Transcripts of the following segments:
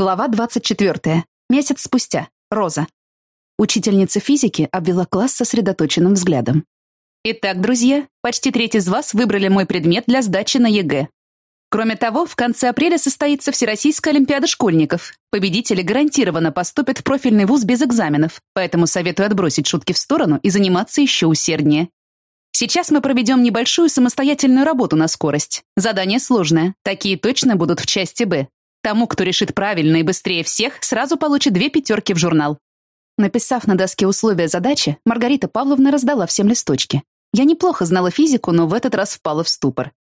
Глава 24. Месяц спустя. Роза. Учительница физики обвела класс сосредоточенным взглядом. Итак, друзья, почти треть из вас выбрали мой предмет для сдачи на ЕГЭ. Кроме того, в конце апреля состоится Всероссийская Олимпиада школьников. Победители гарантированно поступят в профильный вуз без экзаменов, поэтому советую отбросить шутки в сторону и заниматься еще усерднее. Сейчас мы проведем небольшую самостоятельную работу на скорость. Задание сложное, такие точно будут в части «Б», Тому, кто решит правильно и быстрее всех, сразу получит две пятерки в журнал. Написав на доске условия задачи, Маргарита Павловна раздала всем листочки. Я неплохо знала физику, но в этот раз впала в ступор.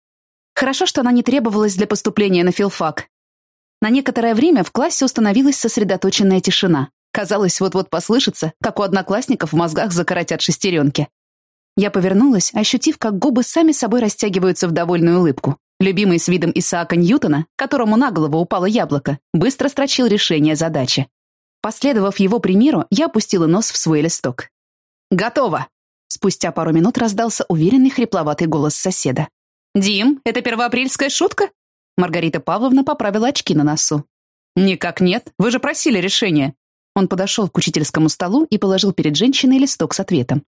Хорошо, что она не требовалась для поступления на филфак. На некоторое время в классе установилась сосредоточенная тишина. Казалось, вот-вот послышится, как у одноклассников в мозгах закоротят шестеренки. Я повернулась, ощутив, как губы сами собой растягиваются в довольную улыбку. Любимый с видом Исаака Ньютона, которому на голову упало яблоко, быстро строчил решение задачи. Последовав его примеру, я опустила нос в свой листок. «Готово!» Спустя пару минут раздался уверенный хрипловатый голос соседа. «Дим, это первоапрельская шутка?» Маргарита Павловна поправила очки на носу. «Никак нет, вы же просили решение». Он подошел к учительскому столу и положил перед женщиной листок с ответом.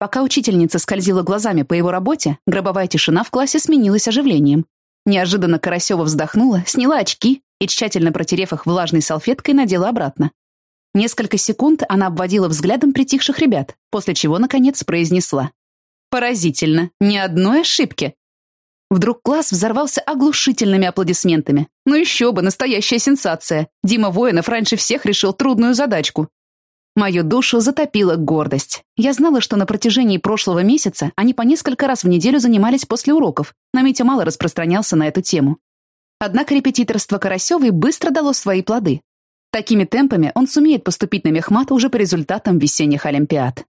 Пока учительница скользила глазами по его работе, гробовая тишина в классе сменилась оживлением. Неожиданно Карасева вздохнула, сняла очки и, тщательно протерев их влажной салфеткой, надела обратно. Несколько секунд она обводила взглядом притихших ребят, после чего, наконец, произнесла. «Поразительно! Ни одной ошибки!» Вдруг класс взорвался оглушительными аплодисментами. Ну еще бы, настоящая сенсация. Дима Воинов раньше всех решил трудную задачку. Мою душу затопила гордость. Я знала, что на протяжении прошлого месяца они по несколько раз в неделю занимались после уроков, но Митя мало распространялся на эту тему. Однако репетиторство Карасевой быстро дало свои плоды. Такими темпами он сумеет поступить на мехмат уже по результатам весенних олимпиад.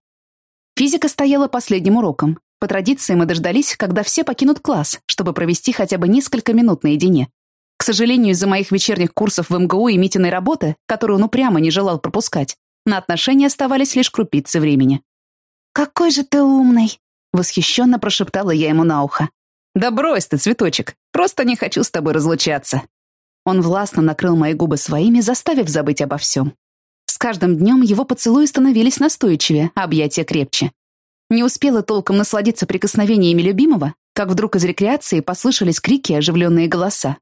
Физика стояла последним уроком. По традиции мы дождались, когда все покинут класс, чтобы провести хотя бы несколько минут наедине. К сожалению, из-за моих вечерних курсов в МГУ и Митиной работы, которую он упрямо не желал пропускать, на отношения оставались лишь крупицы времени. «Какой же ты умный!» — восхищенно прошептала я ему на ухо. «Да брось ты, цветочек, просто не хочу с тобой разлучаться». Он властно накрыл мои губы своими, заставив забыть обо всем. С каждым днем его поцелуи становились настойчивее, а объятия крепче. Не успела толком насладиться прикосновениями любимого, как вдруг из рекреации послышались крики и оживленные голоса.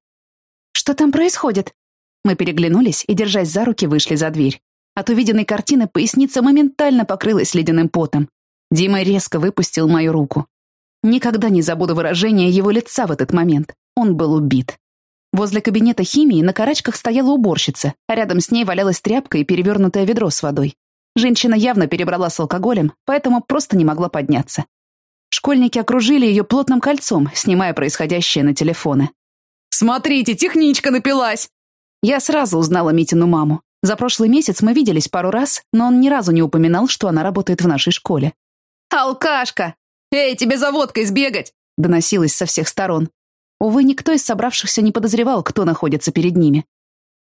«Что там происходит?» Мы переглянулись и, держась за руки, вышли за дверь. От увиденной картины поясница моментально покрылась ледяным потом. Дима резко выпустил мою руку. Никогда не забуду выражение его лица в этот момент. Он был убит. Возле кабинета химии на карачках стояла уборщица, а рядом с ней валялась тряпка и перевернутое ведро с водой. Женщина явно перебрала с алкоголем, поэтому просто не могла подняться. Школьники окружили ее плотным кольцом, снимая происходящее на телефоны. «Смотрите, техничка напилась!» Я сразу узнала Митину маму. За прошлый месяц мы виделись пару раз, но он ни разу не упоминал, что она работает в нашей школе. «Алкашка! Эй, тебе за водкой сбегать!» доносилось со всех сторон. Увы, никто из собравшихся не подозревал, кто находится перед ними.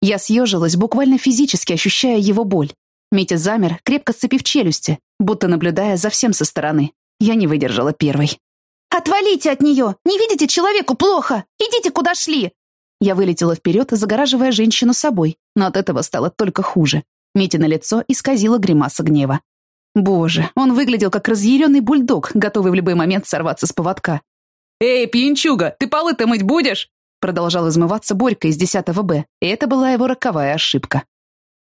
Я съежилась, буквально физически ощущая его боль. Митя замер, крепко сцепив челюсти, будто наблюдая за всем со стороны. Я не выдержала первой. «Отвалите от нее! Не видите, человеку плохо! Идите, куда шли! Я вылетела вперед, загораживая женщину собой, но от этого стало только хуже. Митя лицо исказило гримаса гнева. Боже, он выглядел как разъяренный бульдог, готовый в любой момент сорваться с поводка. «Эй, пьянчуга, ты полы-то мыть будешь?» Продолжал измываться Борька из 10 Б, и это была его роковая ошибка.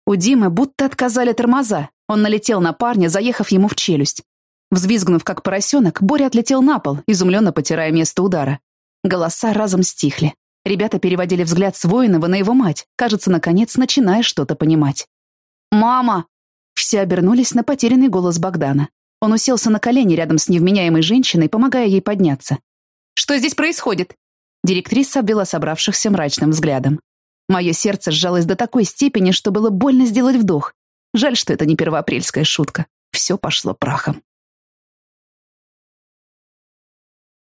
У Димы будто отказали тормоза. Он налетел на парня, заехав ему в челюсть. Взвизгнув как поросенок, Боря отлетел на пол, изумленно потирая место удара. Голоса разом стихли. Ребята переводили взгляд с Воинова на его мать, кажется, наконец начиная что-то понимать. «Мама!» Все обернулись на потерянный голос Богдана. Он уселся на колени рядом с невменяемой женщиной, помогая ей подняться. «Что здесь происходит?» Директриса обвела собравшихся мрачным взглядом. Мое сердце сжалось до такой степени, что было больно сделать вдох. Жаль, что это не первоапрельская шутка. Все пошло прахом.